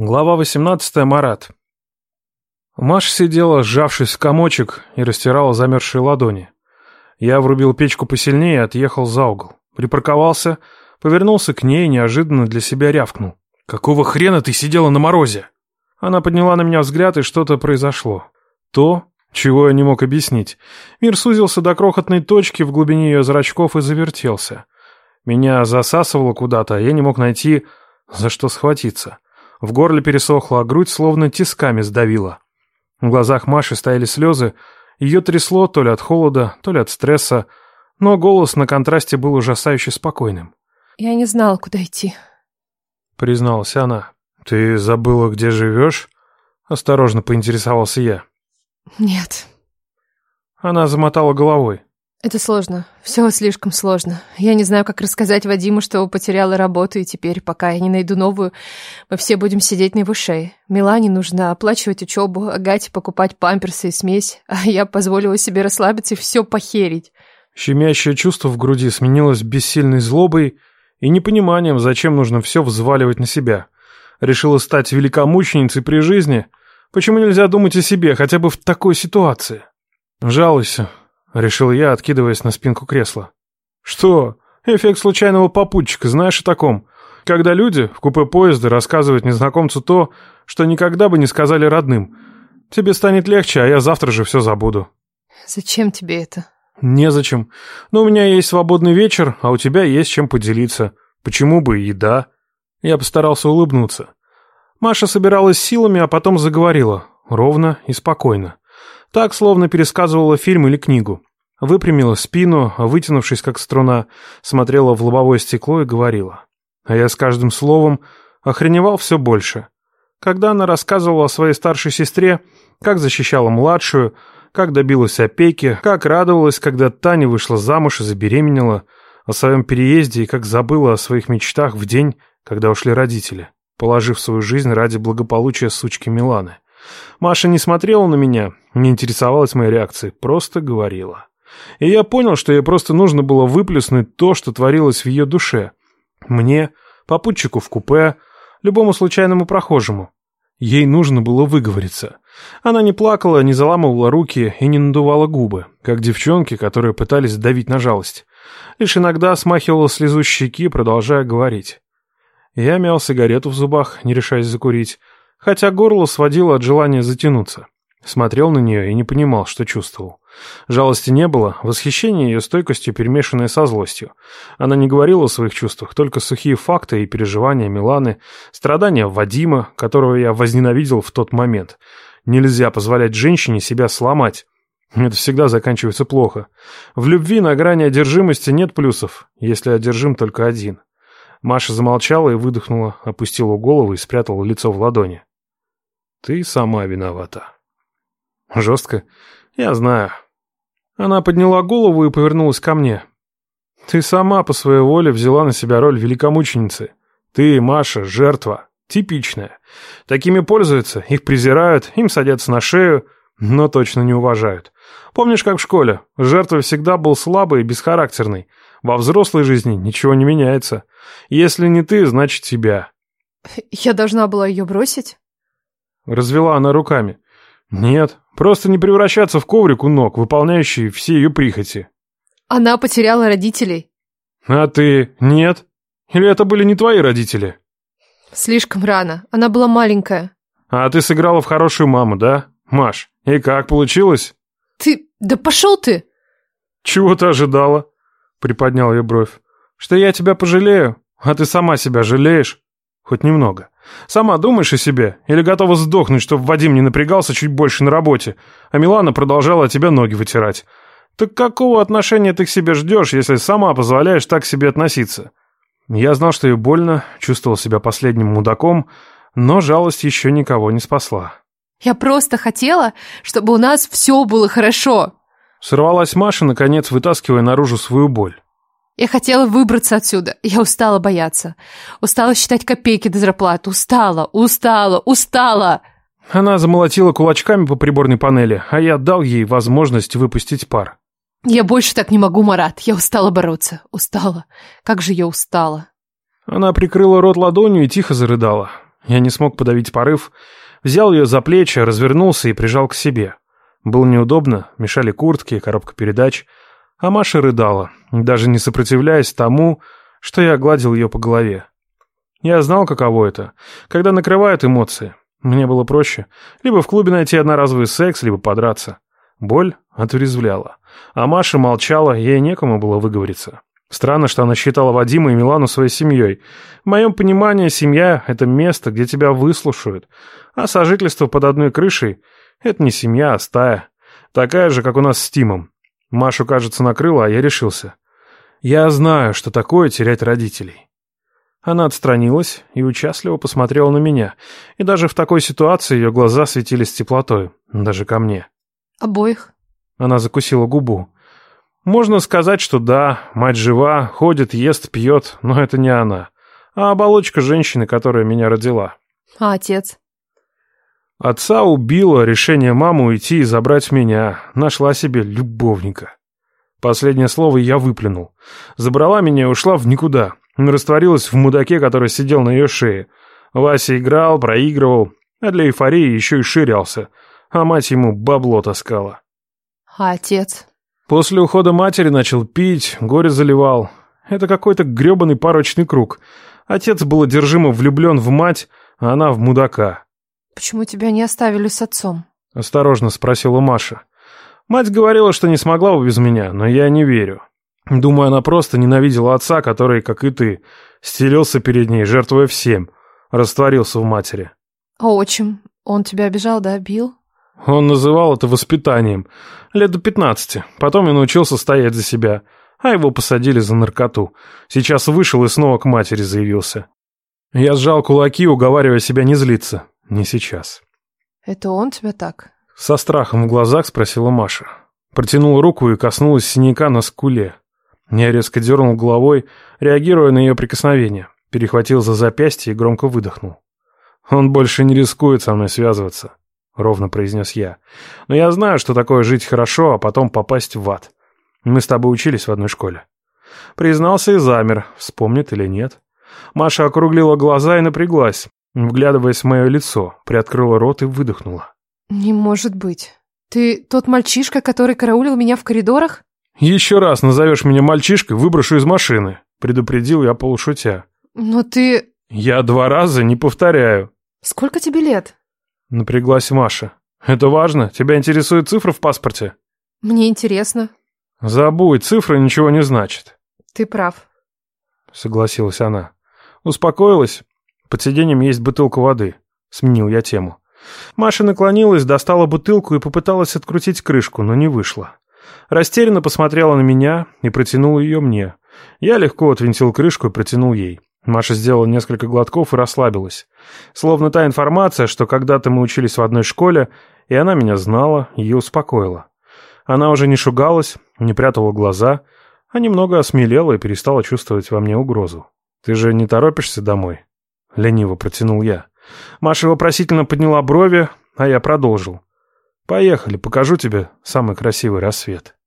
Глава 18. Марат. Маша сидела, сжавшись в комочек, и растирала замерзшие ладони. Я врубил печку посильнее и отъехал за угол. Припарковался, повернулся к ней и неожиданно для себя рявкнул. «Какого хрена ты сидела на морозе?» Она подняла на меня взгляд, и что-то произошло. То, чего я не мог объяснить. Мир сузился до крохотной точки в глубине ее зрачков и завертелся. Меня засасывало куда-то, а я не мог найти, за что схватиться. В горле пересохло, а грудь словно тисками сдавила. В глазах Маши стояли слезы, ее трясло то ли от холода, то ли от стресса, но голос на контрасте был ужасающе спокойным. «Я не знала, куда идти», — призналась она. «Ты забыла, где живешь?» — осторожно поинтересовался я. «Нет». Она замотала головой. Это сложно. Все слишком сложно. Я не знаю, как рассказать Вадиму, что потеряла работу, и теперь, пока я не найду новую, мы все будем сидеть на его шее. Милане нужно оплачивать учебу, Агате покупать памперсы и смесь, а я позволила себе расслабиться и все похерить. Щемящее чувство в груди сменилось бессильной злобой и непониманием, зачем нужно все взваливать на себя. Решила стать великомученицей при жизни? Почему нельзя думать о себе, хотя бы в такой ситуации? Жалуйся, — решил я, откидываясь на спинку кресла. «Что? Эффект случайного попутчика, знаешь о таком? Когда люди в купе поезда рассказывают незнакомцу то, что никогда бы не сказали родным. Тебе станет легче, а я завтра же все забуду». «Зачем тебе это?» «Незачем. Но у меня есть свободный вечер, а у тебя есть чем поделиться. Почему бы и да?» Я постарался улыбнуться. Маша собиралась силами, а потом заговорила. Ровно и спокойно. Так, словно пересказывала фильм или книгу. Выпрямила спину, вытянувшись как струна, смотрела в лобовое стекло и говорила. А я с каждым словом охреневал все больше. Когда она рассказывала о своей старшей сестре, как защищала младшую, как добилась опеки, как радовалась, когда Таня вышла замуж и забеременела, о своем переезде и как забыла о своих мечтах в день, когда ушли родители, положив свою жизнь ради благополучия сучки Миланы. Маша не смотрела на меня, не интересовалась моей реакцией, просто говорила. И я понял, что ей просто нужно было выплеснуть то, что творилось в ее душе. Мне, попутчику в купе, любому случайному прохожему. Ей нужно было выговориться. Она не плакала, не заламывала руки и не надувала губы, как девчонки, которые пытались давить на жалость. Лишь иногда смахивала слезу щеки, продолжая говорить. Я мял сигарету в зубах, не решаясь закурить, хотя горло сводило от желания затянуться. Смотрел на нее и не понимал, что чувствовал. Жалости не было, восхищение ее стойкостью, перемешанное со злостью. Она не говорила о своих чувствах, только сухие факты и переживания Миланы, страдания Вадима, которого я возненавидел в тот момент. Нельзя позволять женщине себя сломать. Это всегда заканчивается плохо. В любви на грани одержимости нет плюсов, если одержим только один. Маша замолчала и выдохнула, опустила голову и спрятала лицо в ладони. Ты сама виновата. Жестко? Я знаю. Она подняла голову и повернулась ко мне. Ты сама по своей воле взяла на себя роль великомученицы. Ты, Маша, жертва. Типичная. Такими пользуются, их презирают, им садятся на шею, но точно не уважают. Помнишь, как в школе? Жертва всегда был слабый и бесхарактерный. Во взрослой жизни ничего не меняется. Если не ты, значит тебя. Я должна была ее бросить? Развела она руками. Нет, просто не превращаться в коврик у ног, выполняющий все ее прихоти. Она потеряла родителей. А ты нет? Или это были не твои родители? Слишком рано. Она была маленькая. А ты сыграла в хорошую маму, да? Маш, и как получилось? Ты... Да пошел ты! Чего ты ожидала? Приподнял я бровь. Что я тебя пожалею? А ты сама себя жалеешь? Хоть немного. Сама думаешь о себе? Или готова сдохнуть, чтобы Вадим не напрягался чуть больше на работе, а Милана продолжала от тебя ноги вытирать? Так какого отношения ты к себе ждешь, если сама позволяешь так к себе относиться? Я знал, что ей больно, чувствовал себя последним мудаком, но жалость еще никого не спасла. Я просто хотела, чтобы у нас все было хорошо. Сорвалась Маша, наконец вытаскивая наружу свою боль. Я хотела выбраться отсюда. Я устала бояться. Устала считать копейки до зарплаты. Устала, устала, устала. Она замолотила кулачками по приборной панели, а я дал ей возможность выпустить пар. Я больше так не могу, Марат. Я устала бороться. Устала. Как же я устала. Она прикрыла рот ладонью и тихо зарыдала. Я не смог подавить порыв, взял ее за плечи, развернулся и прижал к себе. Было неудобно, мешали куртки, коробка передач, а Маша рыдала, даже не сопротивляясь тому, что я гладил ее по голове. Я знал, каково это, когда накрывают эмоции. Мне было проще. Либо в клубе найти одноразовый секс, либо подраться. Боль отрезвляла. А Маша молчала, ей некому было выговориться. Странно, что она считала Вадима и Милану своей семьей. В моем понимании, семья — это место, где тебя выслушают. А сожительство под одной крышей — это не семья, а стая. Такая же, как у нас с Тимом. Машу, кажется, накрыла, а я решился. Я знаю, что такое терять родителей. Она отстранилась и участливо посмотрела на меня. И даже в такой ситуации ее глаза светились теплотой, даже ко мне. Обоих? Она закусила губу. Можно сказать, что да, мать жива, ходит, ест, пьет, но это не она, а оболочка женщины, которая меня родила. А отец? Отца убило решение мамы уйти и забрать меня. Нашла себе любовника. Последнее слово я выплюнул. Забрала меня и ушла в никуда. Растворилась в мудаке, который сидел на ее шее. Вася играл, проигрывал, а для эйфории еще и ширялся. А мать ему бабло таскала. А отец? После ухода матери начал пить, горе заливал. Это какой-то гребаный порочный круг. Отец был одержимо влюблен в мать, а она в мудака. «Почему тебя не оставили с отцом?» — осторожно спросила Маша. Мать говорила, что не смогла бы без меня, но я не верю. Думаю, она просто ненавидела отца, который, как и ты, стелился перед ней, жертвуя всем, растворился в матери. А отчим? Он тебя обижал, да, бил? Он называл это воспитанием. Лет до пятнадцати. Потом я научился стоять за себя, а его посадили за наркоту. Сейчас вышел и снова к матери заявился. Я сжал кулаки, уговаривая себя не злиться. Не сейчас. Это он тебя так? Со страхом в глазах спросила Маша. Протянула руку и коснулась синяка на скуле. Я резко дернул головой, реагируя на ее прикосновение. Перехватил за запястье и громко выдохнул. «Он больше не рискует со мной связываться», — ровно произнес я. «Но я знаю, что такое жить хорошо, а потом попасть в ад. Мы с тобой учились в одной школе». Признался и замер, вспомнит или нет. Маша округлила глаза и напряглась, Вглядываясь в мое лицо, приоткрыла рот и выдохнула. «Не может быть. Ты тот мальчишка, который караулил меня в коридорах?» «Еще раз назовешь меня мальчишкой, выброшу из машины», — предупредил я полушутя. «Но ты...» «Я два раза не повторяю». «Сколько тебе лет?» — напряглась Маша. «Это важно? Тебя интересует цифра в паспорте?» «Мне интересно». «Забудь, цифра ничего не значит». «Ты прав», — согласилась она. «Успокоилась?» Под сиденьем есть бутылка воды. Сменил я тему. Маша наклонилась, достала бутылку и попыталась открутить крышку, но не вышло. Растерянно посмотрела на меня и протянула ее мне. Я легко отвинтил крышку и протянул ей. Маша сделала несколько глотков и расслабилась. Словно та информация, что когда-то мы учились в одной школе, и она меня знала, ее успокоила. Она уже не шугалась, не прятала глаза, а немного осмелела и перестала чувствовать во мне угрозу. «Ты же не торопишься домой?» — лениво протянул я. Маша вопросительно подняла брови, а я продолжил. «Поехали, покажу тебе самый красивый рассвет».